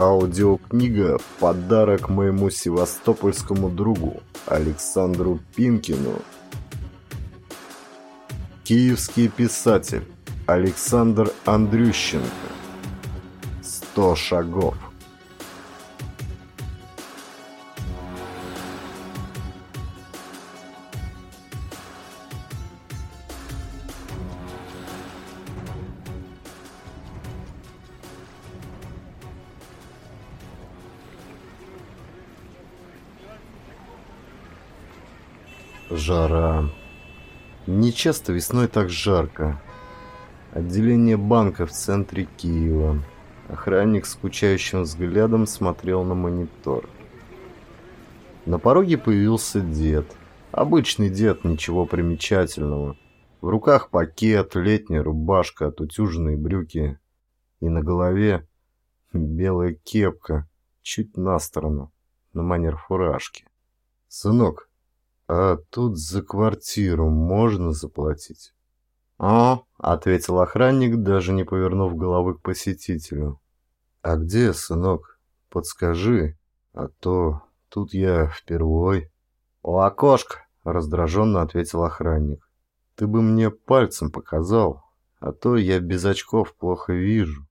Аудиокнига «Подарок моему севастопольскому другу Александру Пинкину». Киевский писатель Александр Андрющенко. «Сто шагов». Жара. Нечасто весной так жарко. Отделение банка в центре Киева. Охранник скучающим взглядом смотрел на монитор. На пороге появился дед. Обычный дед, ничего примечательного. В руках пакет, летняя рубашка, отутюженные брюки. И на голове белая кепка, чуть на сторону, на манер фуражки. «Сынок, «А тут за квартиру можно заплатить?» «О», — ответил охранник, даже не повернув головы к посетителю. «А где, сынок? Подскажи, а то тут я впервой». «У окошка», — раздраженно ответил охранник. «Ты бы мне пальцем показал, а то я без очков плохо вижу».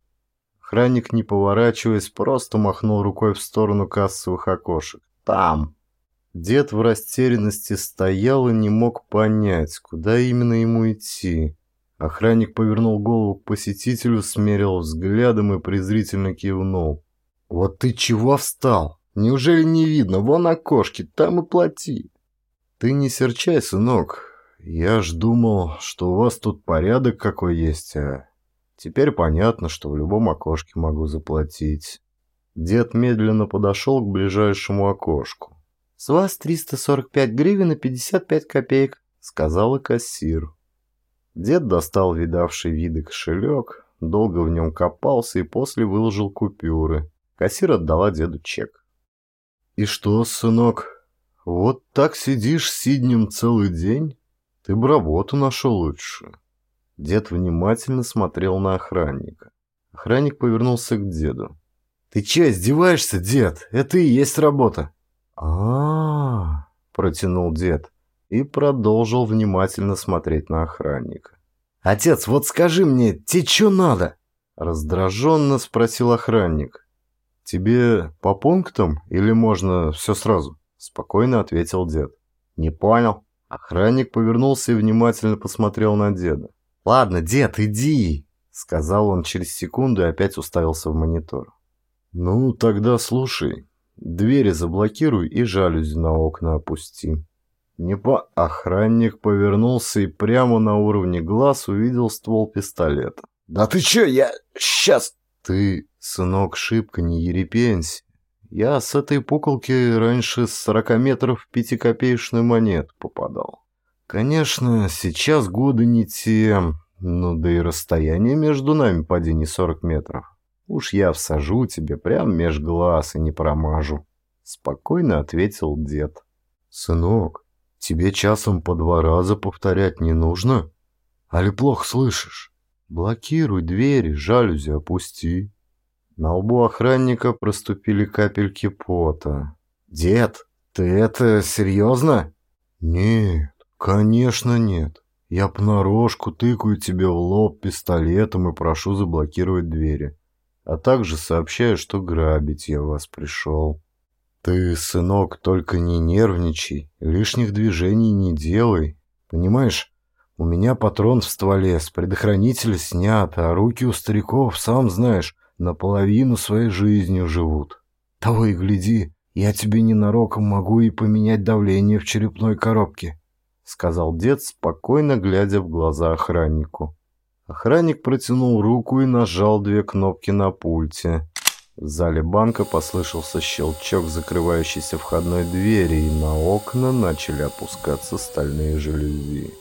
Охранник, не поворачиваясь, просто махнул рукой в сторону кассовых окошек. «Там!» Дед в растерянности стоял и не мог понять, куда именно ему идти. Охранник повернул голову к посетителю, смерил взглядом и презрительно кивнул. «Вот ты чего встал? Неужели не видно? Вон окошки, там и плати!» «Ты не серчай, сынок. Я ж думал, что у вас тут порядок какой есть, а теперь понятно, что в любом окошке могу заплатить». Дед медленно подошел к ближайшему окошку. «С вас 345 гривен и 55 копеек», — сказала кассир. Дед достал видавший виды кошелек, долго в нем копался и после выложил купюры. Кассир отдала деду чек. «И что, сынок, вот так сидишь сиднем целый день? Ты бы работу нашел лучше». Дед внимательно смотрел на охранника. Охранник повернулся к деду. «Ты че, издеваешься, дед? Это и есть работа!» А, протянул дед и продолжил внимательно смотреть на охранника. «Отец, вот скажи мне, тебе что надо?» Раздраженно спросил охранник. «Тебе по пунктам или можно все сразу?» Спокойно ответил дед. «Не понял». Охранник повернулся и внимательно посмотрел на деда. «Ладно, дед, иди!» Сказал он через секунду и опять уставился в монитор. «Ну, тогда слушай. Двери заблокируй и жалюзи на окна опусти. Не по... Охранник повернулся и прямо на уровне глаз увидел ствол пистолета. «Да ты чё, я... сейчас...» «Ты, сынок, шибко не ерепенься. Я с этой пуколки раньше с сорока метров пятикопеечную монет попадал. Конечно, сейчас годы не те, ну да и расстояние между нами поди не сорок метров. Уж я всажу тебе прям меж глаз и не промажу. Спокойно ответил дед. Сынок, тебе часом по два раза повторять не нужно? Али плохо слышишь? Блокируй двери, жалюзи опусти. На лбу охранника проступили капельки пота. «Дед, ты это серьезно?» «Нет, конечно нет. Я понарошку тыкаю тебе в лоб пистолетом и прошу заблокировать двери а также сообщаю, что грабить я вас пришел. Ты, сынок, только не нервничай, лишних движений не делай. Понимаешь, у меня патрон в стволе, с предохранителя снят, а руки у стариков, сам знаешь, наполовину своей жизнью живут. Того и гляди, я тебе ненароком могу и поменять давление в черепной коробке, — сказал дед, спокойно глядя в глаза охраннику. Охранник протянул руку и нажал две кнопки на пульте. В зале банка послышался щелчок закрывающейся входной двери, и на окна начали опускаться стальные жалюзи.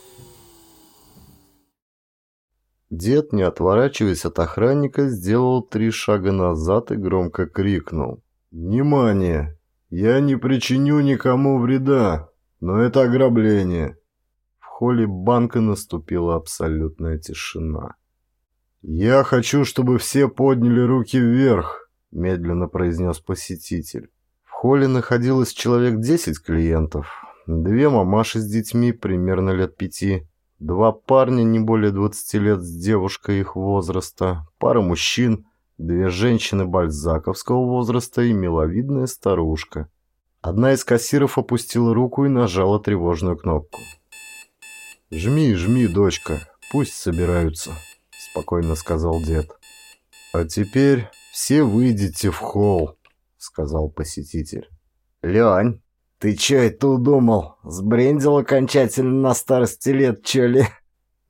Дед, не отворачиваясь от охранника, сделал три шага назад и громко крикнул. «Внимание! Я не причиню никому вреда, но это ограбление холле банка наступила абсолютная тишина. «Я хочу, чтобы все подняли руки вверх. медленно произнес посетитель. В холле находилось человек десять клиентов. Две мамаши с детьми примерно лет пяти, два парня не более двадцати лет с девушкой их возраста, пара мужчин, две женщины бальзаковского возраста и миловидная старушка. Одна из кассиров опустила руку и нажала тревожную кнопку. «Жми, жми, дочка, пусть собираются», — спокойно сказал дед. «А теперь все выйдите в холл», — сказал посетитель. «Лень, ты чё это удумал? Сбрендил окончательно на старости лет, чё ли?»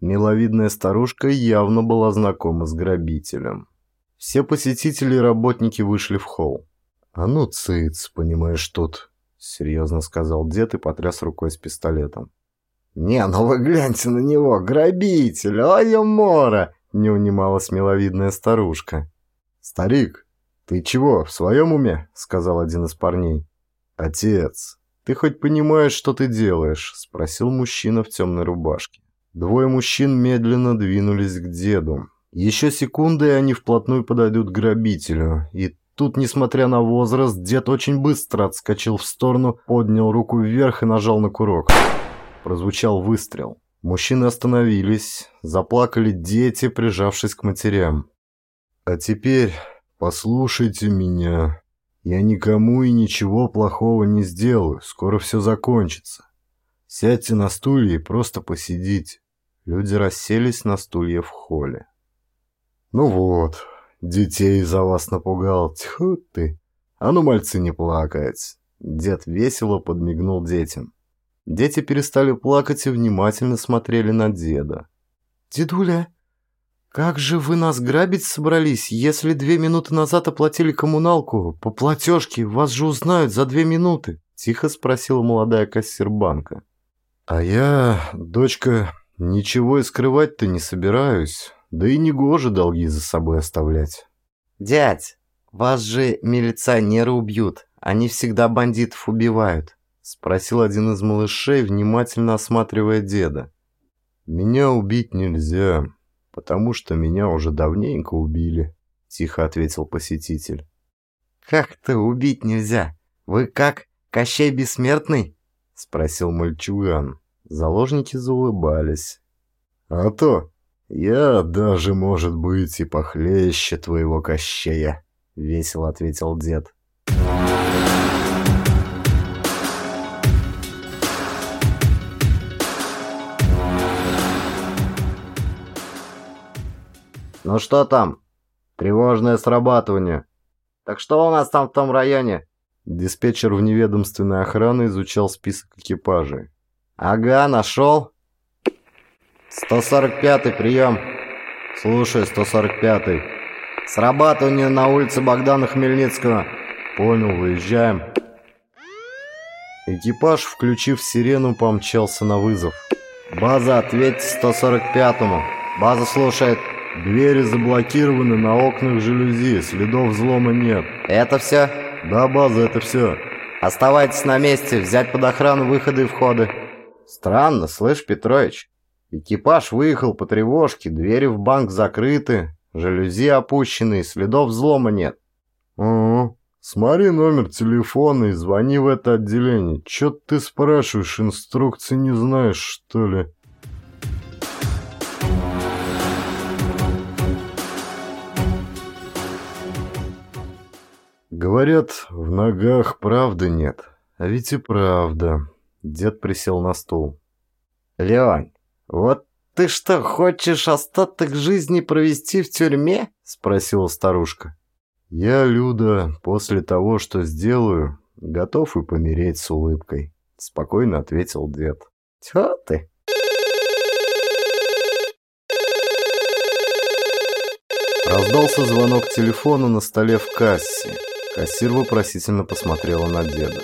Миловидная старушка явно была знакома с грабителем. Все посетители и работники вышли в холл. «А ну, цыц, понимаешь, тут», — серьезно сказал дед и потряс рукой с пистолетом. «Не, ну вы гляньте на него, грабитель, ой, мора!» — не унималась миловидная старушка. «Старик, ты чего, в своем уме?» — сказал один из парней. «Отец, ты хоть понимаешь, что ты делаешь?» — спросил мужчина в темной рубашке. Двое мужчин медленно двинулись к деду. Еще секунды, и они вплотную подойдут к грабителю, и Тут, несмотря на возраст, дед очень быстро отскочил в сторону, поднял руку вверх и нажал на курок. Прозвучал выстрел. Мужчины остановились, заплакали дети, прижавшись к матерям. «А теперь послушайте меня. Я никому и ничего плохого не сделаю, скоро все закончится. Сядьте на стулья и просто посидите». Люди расселись на стулья в холле. «Ну вот, Детей за вас напугал. Тьфу ты. А ну, мальцы, не плакать. Дед весело подмигнул детям. Дети перестали плакать и внимательно смотрели на деда. «Дедуля, как же вы нас грабить собрались, если две минуты назад оплатили коммуналку? По платежке вас же узнают за две минуты», — тихо спросила молодая кассир банка. «А я, дочка, ничего и скрывать-то не собираюсь. Да и не гоже долги за собой оставлять. «Дядь, вас же милиционеры убьют. Они всегда бандитов убивают», — спросил один из малышей, внимательно осматривая деда. «Меня убить нельзя, потому что меня уже давненько убили», — тихо ответил посетитель. «Как-то убить нельзя? Вы как, Кощей Бессмертный?» — спросил мальчуган. Заложники заулыбались. «А то, «Я даже, может быть, и похлеще твоего Кощея», — весело ответил дед. «Ну что там? Тревожное срабатывание. Так что у нас там в том районе?» Диспетчер в неведомственной охране изучал список экипажей. «Ага, нашел?» 145-й, прием. Слушай, 145-й. Срабатывание на улице Богдана Хмельницкого. Понял, выезжаем. Экипаж, включив сирену, помчался на вызов. База, ответьте 145-му. База слушает. Двери заблокированы, на окнах жалюзи, следов взлома нет. Это все? Да, база, это все. Оставайтесь на месте, взять под охрану выходы и входы. Странно, слышь, Петрович. Экипаж выехал по тревожке, двери в банк закрыты, жалюзи опущены, следов взлома нет. Угу. Смотри номер телефона и звони в это отделение. Чё ты спрашиваешь, инструкции не знаешь, что ли? Говорят, в ногах правды нет. А ведь и правда. Дед присел на стул. Леонь, «Вот ты что, хочешь остаток жизни провести в тюрьме?» — спросила старушка. «Я, Люда, после того, что сделаю, готов и помереть с улыбкой», — спокойно ответил дед. «Тьфу ты!» Раздался звонок телефона на столе в кассе. Кассир вопросительно посмотрела на деда.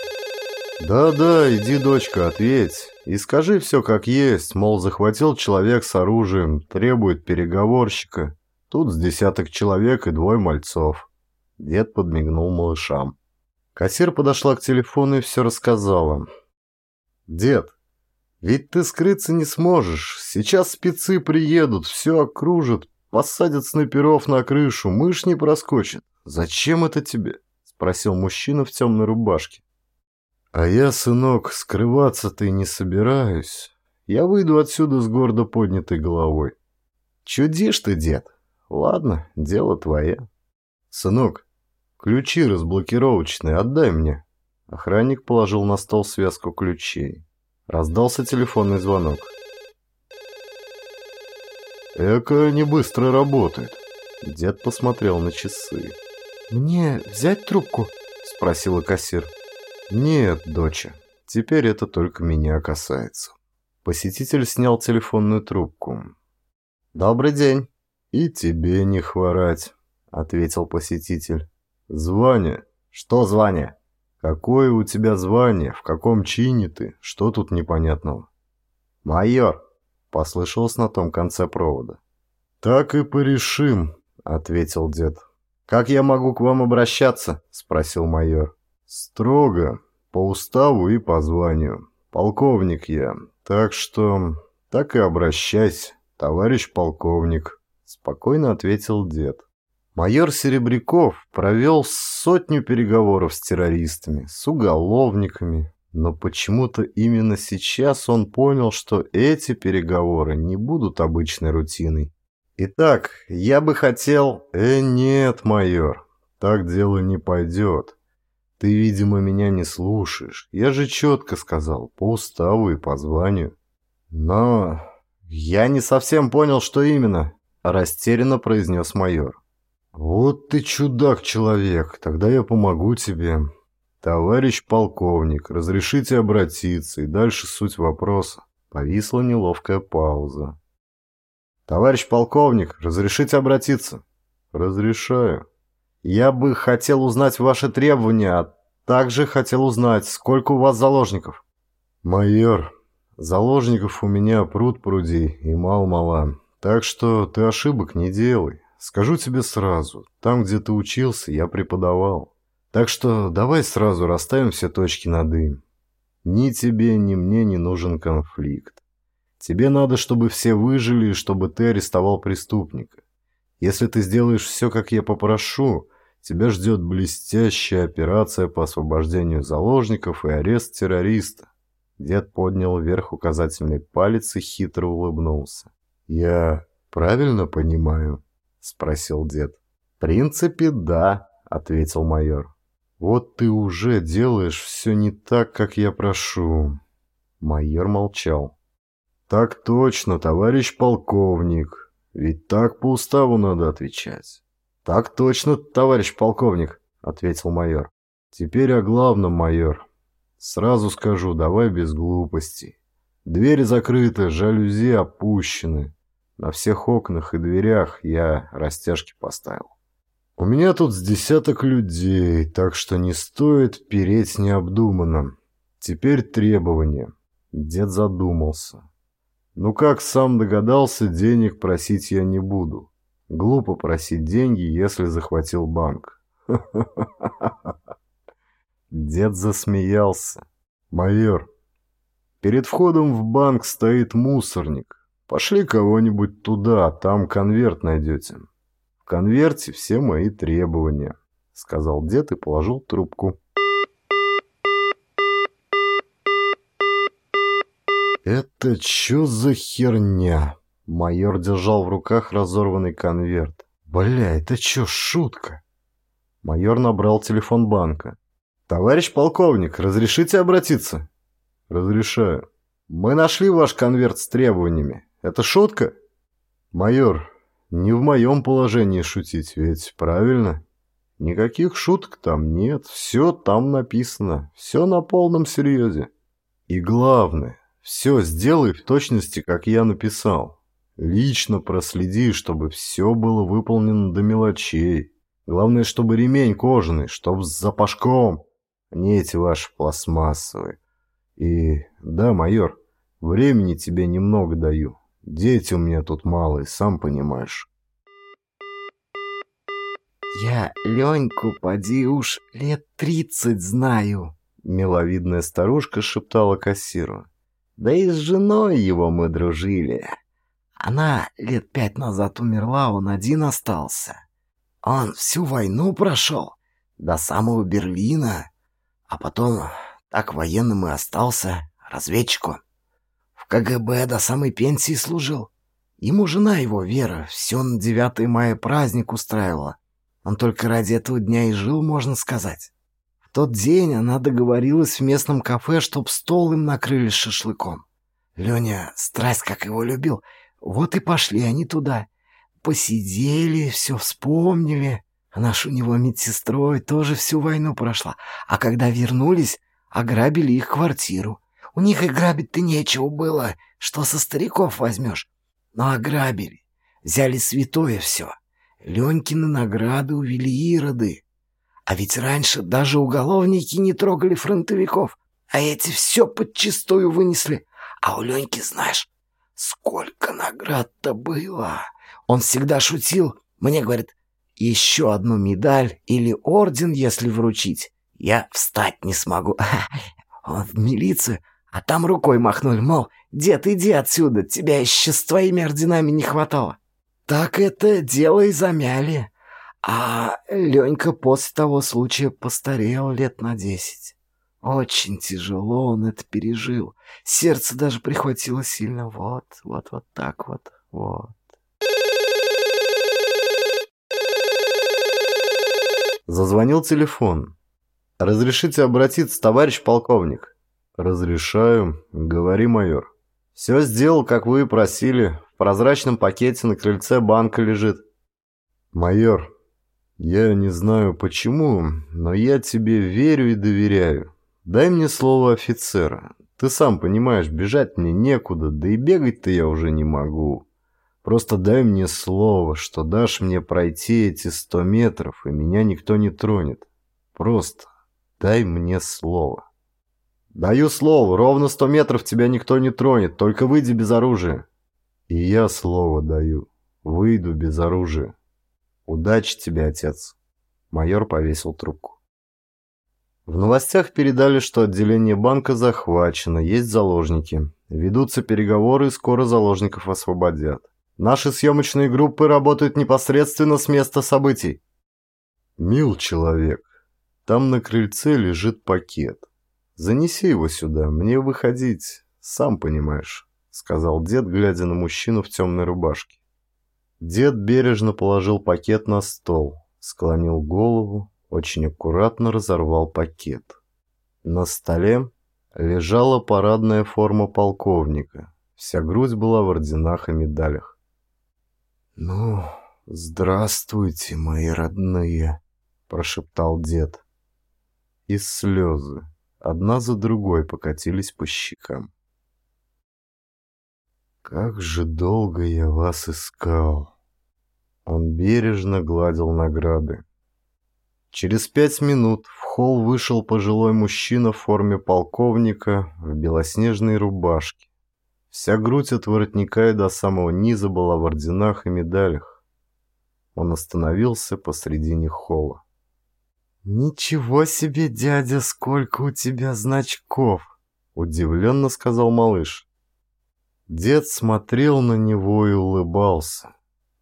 «Да-да, иди, дочка, ответь. И скажи все как есть, мол, захватил человек с оружием, требует переговорщика. Тут с десяток человек и двое мальцов». Дед подмигнул малышам. Кассир подошла к телефону и все рассказала. «Дед, ведь ты скрыться не сможешь. Сейчас спецы приедут, все окружат, посадят снайперов на крышу, мышь не проскочит. Зачем это тебе?» — спросил мужчина в темной рубашке. «А я, сынок, скрываться-то и не собираюсь. Я выйду отсюда с гордо поднятой головой». «Чудишь ты, дед. Ладно, дело твое». «Сынок, ключи разблокировочные отдай мне». Охранник положил на стол связку ключей. Раздался телефонный звонок. «Эко не быстро работает». Дед посмотрел на часы. «Мне взять трубку?» — спросила кассир. «Нет, доча, теперь это только меня касается». Посетитель снял телефонную трубку. «Добрый день». «И тебе не хворать», — ответил посетитель. «Звание». «Что звание?» «Какое у тебя звание? В каком чине ты? Что тут непонятного?» «Майор», — послышалось на том конце провода. «Так и порешим», — ответил дед. «Как я могу к вам обращаться?» — спросил майор. «Строго, по уставу и по званию. Полковник я, так что так и обращайся, товарищ полковник», — спокойно ответил дед. Майор Серебряков провел сотню переговоров с террористами, с уголовниками, но почему-то именно сейчас он понял, что эти переговоры не будут обычной рутиной. «Итак, я бы хотел...» «Э, нет, майор, так дело не пойдет. Ты, видимо, меня не слушаешь. Я же четко сказал, по уставу и по званию». «Но я не совсем понял, что именно», — растерянно произнес майор. «Вот ты чудак-человек, тогда я помогу тебе. Товарищ полковник, разрешите обратиться, и дальше суть вопроса». Повисла неловкая пауза. «Товарищ полковник, разрешите обратиться?» «Разрешаю». «Я бы хотел узнать ваши требования, а также хотел узнать, сколько у вас заложников». «Майор, заложников у меня пруд пруди и мал-мала, так что ты ошибок не делай. Скажу тебе сразу, там, где ты учился, я преподавал. Так что давай сразу расставим все точки над «и». Ни тебе, ни мне не нужен конфликт. Тебе надо, чтобы все выжили и чтобы ты арестовал преступника. Если ты сделаешь все, как я попрошу, тебя ждет блестящая операция по освобождению заложников и арест террориста. Дед поднял вверх указательный палец и хитро улыбнулся. «Я правильно понимаю?» — спросил дед. «В принципе, да», — ответил майор. «Вот ты уже делаешь все не так, как я прошу». Майор молчал. «Так точно, товарищ полковник. Ведь так по уставу надо отвечать». «Так точно, товарищ полковник», — ответил майор. «Теперь о главном, майор. Сразу скажу, давай без глупостей. Двери закрыты, жалюзи опущены. На всех окнах и дверях я растяжки поставил. У меня тут с десяток людей, так что не стоит переть необдуманно. Теперь требования». Дед задумался. Ну как сам догадался, денег просить я не буду. Глупо просить деньги, если захватил банк. Дед засмеялся. Майор, перед входом в банк стоит мусорник. Пошли кого-нибудь туда, там конверт найдете. В конверте все мои требования, сказал дед и положил трубку. «Это чё за херня?» Майор держал в руках разорванный конверт. «Бля, это чё, шутка?» Майор набрал телефон банка. «Товарищ полковник, разрешите обратиться?» «Разрешаю. Мы нашли ваш конверт с требованиями. Это шутка?» «Майор, не в моем положении шутить, ведь правильно?» «Никаких шуток там нет. Все там написано. Все на полном серьезе. И главное, все сделай в точности, как я написал. Лично проследи, чтобы все было выполнено до мелочей. Главное, чтобы ремень кожаный, чтоб с запашком, не эти ваши пластмассовые. И да, майор, времени тебе немного даю. Дети у меня тут малые, сам понимаешь. «Я Леньку, поди уж, лет тридцать знаю», — миловидная старушка шептала кассиру. Да и с женой его мы дружили. Она лет пять назад умерла, он один остался. Он всю войну прошел, до самого Берлина, а потом так военным и остался, разведчиком. В КГБ до самой пенсии служил. Ему жена его, Вера, все на 9 мая праздник устраивала. Он только ради этого дня и жил, можно сказать. Тот день она договорилась в местном кафе, чтоб стол им накрыли шашлыком. Леня страсть как его любил. Вот и пошли они туда. Посидели, все вспомнили. Она ж у него медсестрой тоже всю войну прошла. А когда вернулись, ограбили их квартиру. У них и грабить-то нечего было. Что со стариков возьмешь? Но ограбили. Взяли святое все. Ленькины награды увели ироды. А ведь раньше даже уголовники не трогали фронтовиков. А эти все подчистую вынесли. А у Леньки, знаешь, сколько наград-то было. Он всегда шутил. Мне говорит, еще одну медаль или орден, если вручить, я встать не смогу. Он в милицию, а там рукой махнули, мол, дед, иди отсюда, тебя еще с твоими орденами не хватало. Так это дело и замяли. А Ленька после того случая постарел лет на десять. Очень тяжело он это пережил. Сердце даже прихватило сильно. Вот, вот, вот так вот, вот. Зазвонил телефон. «Разрешите обратиться, товарищ полковник?» «Разрешаю. Говори, майор». «Все сделал, как вы и просили. В прозрачном пакете на крыльце банка лежит». «Майор, я не знаю почему, но я тебе верю и доверяю. Дай мне слово офицера. Ты сам понимаешь, бежать мне некуда, да и бегать-то я уже не могу. Просто дай мне слово, что дашь мне пройти эти сто метров, и меня никто не тронет. Просто дай мне слово. Даю слово, ровно сто метров тебя никто не тронет, только выйди без оружия. И я слово даю, выйду без оружия. Удачи тебе, отец. Майор повесил трубку. В новостях передали, что отделение банка захвачено, есть заложники. Ведутся переговоры, скоро заложников освободят. Наши съемочные группы работают непосредственно с места событий. Мил человек, там на крыльце лежит пакет. Занеси его сюда, мне выходить, сам понимаешь, сказал дед, глядя на мужчину в темной рубашке. Дед бережно положил пакет на стол, склонил голову, очень аккуратно разорвал пакет. На столе лежала парадная форма полковника. Вся грудь была в орденах и медалях. «Ну, здравствуйте, мои родные», — прошептал дед. И слезы одна за другой покатились по щекам. «Как же долго я вас искал!» Он бережно гладил награды. Через пять минут в холл вышел пожилой мужчина в форме полковника в белоснежной рубашке. Вся грудь от воротника и до самого низа была в орденах и медалях. Он остановился посредине холла. «Ничего себе, дядя, сколько у тебя значков!» — удивленно сказал малыш. Дед смотрел на него и улыбался.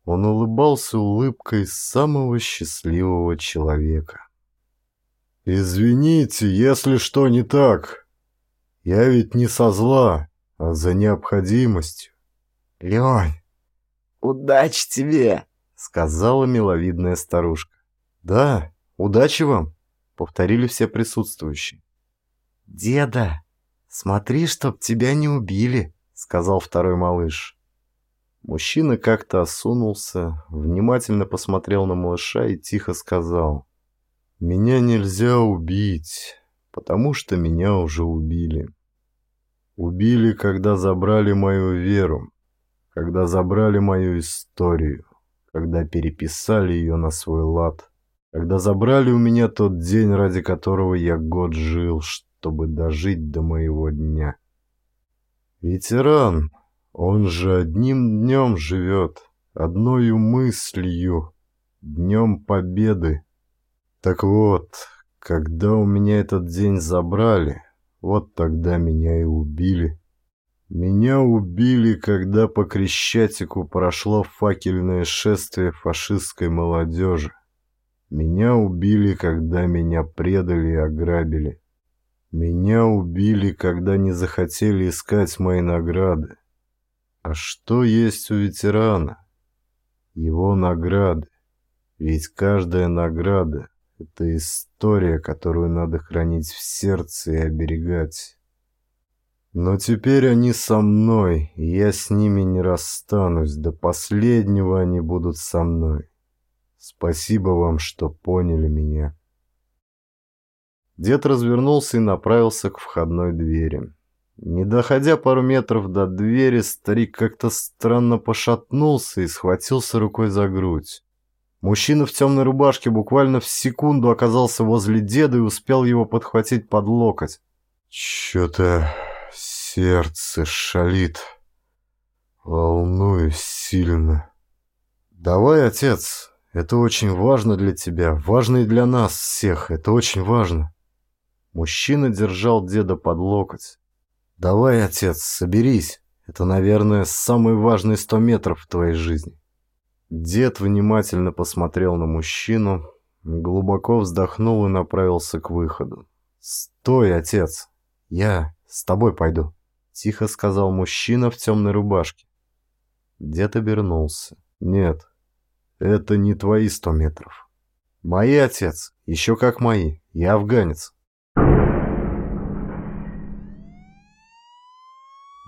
Он улыбался улыбкой самого счастливого человека. «Извините, если что не так. Я ведь не со зла а за необходимостью. «Лень, удачи тебе!» — сказала миловидная старушка. «Да, удачи вам!» — повторили все присутствующие. «Деда, смотри, чтоб тебя не убили!» — сказал второй малыш. Мужчина как-то осунулся, внимательно посмотрел на малыша и тихо сказал. «Меня нельзя убить, потому что меня уже убили». Убили, когда забрали мою веру, когда забрали мою историю, когда переписали ее на свой лад, когда забрали у меня тот день, ради которого я год жил, чтобы дожить до моего дня. Ветеран, он же одним днем живет, одной мыслью, днем победы. Так вот, когда у меня этот день забрали, вот тогда меня и убили. Меня убили, когда по Крещатику прошло факельное шествие фашистской молодежи. Меня убили, когда меня предали и ограбили. Меня убили, когда не захотели искать мои награды. А что есть у ветерана? Его награды. Ведь каждая награда — это история, которую надо хранить в сердце и оберегать. Но теперь они со мной, и я с ними не расстанусь. До последнего они будут со мной. Спасибо вам, что поняли меня. Дед развернулся и направился к входной двери. Не доходя пару метров до двери, старик как-то странно пошатнулся и схватился рукой за грудь. Мужчина в темной рубашке буквально в секунду оказался возле деда и успел его подхватить под локоть. «Чё-то Сердце шалит. Волнуюсь сильно. Давай, отец, это очень важно для тебя, важно и для нас всех, это очень важно. Мужчина держал деда под локоть. Давай, отец, соберись. Это, наверное, самые важные сто метров в твоей жизни. Дед внимательно посмотрел на мужчину, глубоко вздохнул и направился к выходу. «Стой, отец! Я с тобой пойду!» Тихо сказал мужчина в темной рубашке. Дед обернулся. Нет, это не твои сто метров. Мои, отец, еще как мои. Я афганец.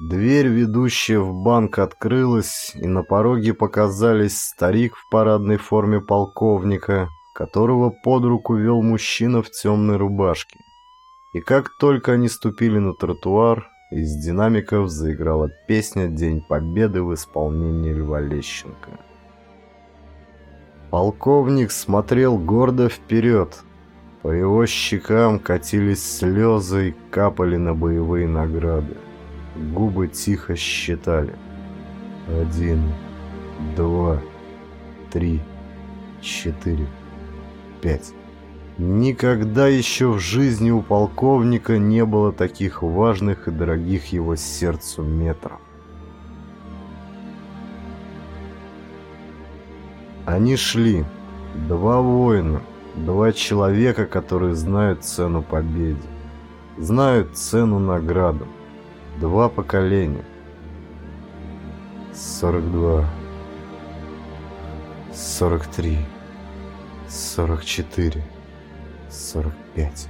Дверь, ведущая в банк, открылась, и на пороге показались старик в парадной форме полковника, которого под руку вел мужчина в темной рубашке. И как только они ступили на тротуар, из динамиков заиграла песня «День Победы» в исполнении Льва Лещенко. Полковник смотрел гордо вперед. По его щекам катились слезы и капали на боевые награды. Губы тихо считали. Один, два, три, четыре, пять. Никогда еще в жизни у полковника не было таких важных и дорогих его сердцу метров. Они шли. Два воина, два человека, которые знают цену победе, знают цену наградам. Два поколения. 42, 43, 44. 45.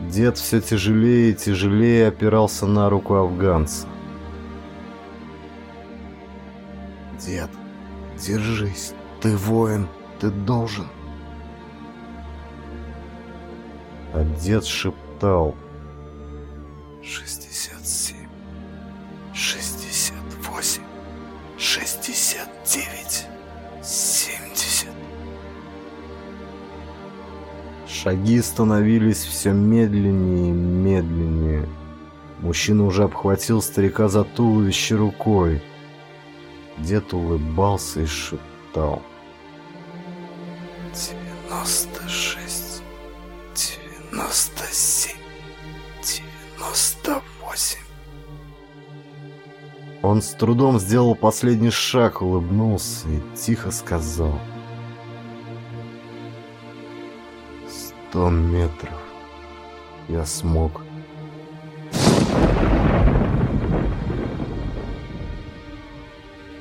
Дед все тяжелее и тяжелее опирался на руку афганца. «Дед, держись, ты воин, ты должен!» А дед шептал считал. 67, 68, 69, 70. Шаги становились все медленнее и медленнее. Мужчина уже обхватил старика за туловище рукой. Дед улыбался и шептал. 96, 90. Он с трудом сделал последний шаг, улыбнулся и тихо сказал. Сто метров. Я смог.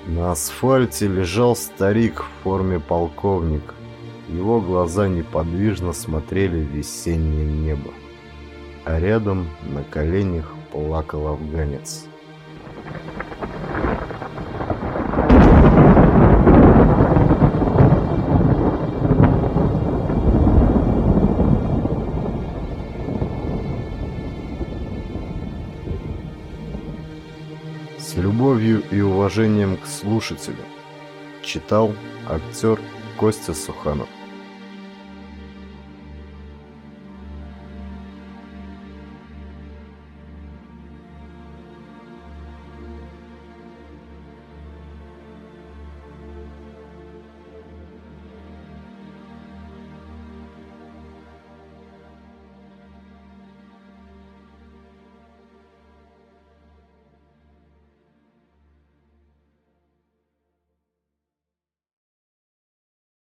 На асфальте лежал старик в форме полковника. Его глаза неподвижно смотрели в весеннее небо. А рядом на коленях плакал афганец. Уважением к слушателю. Читал актер Костя Суханов.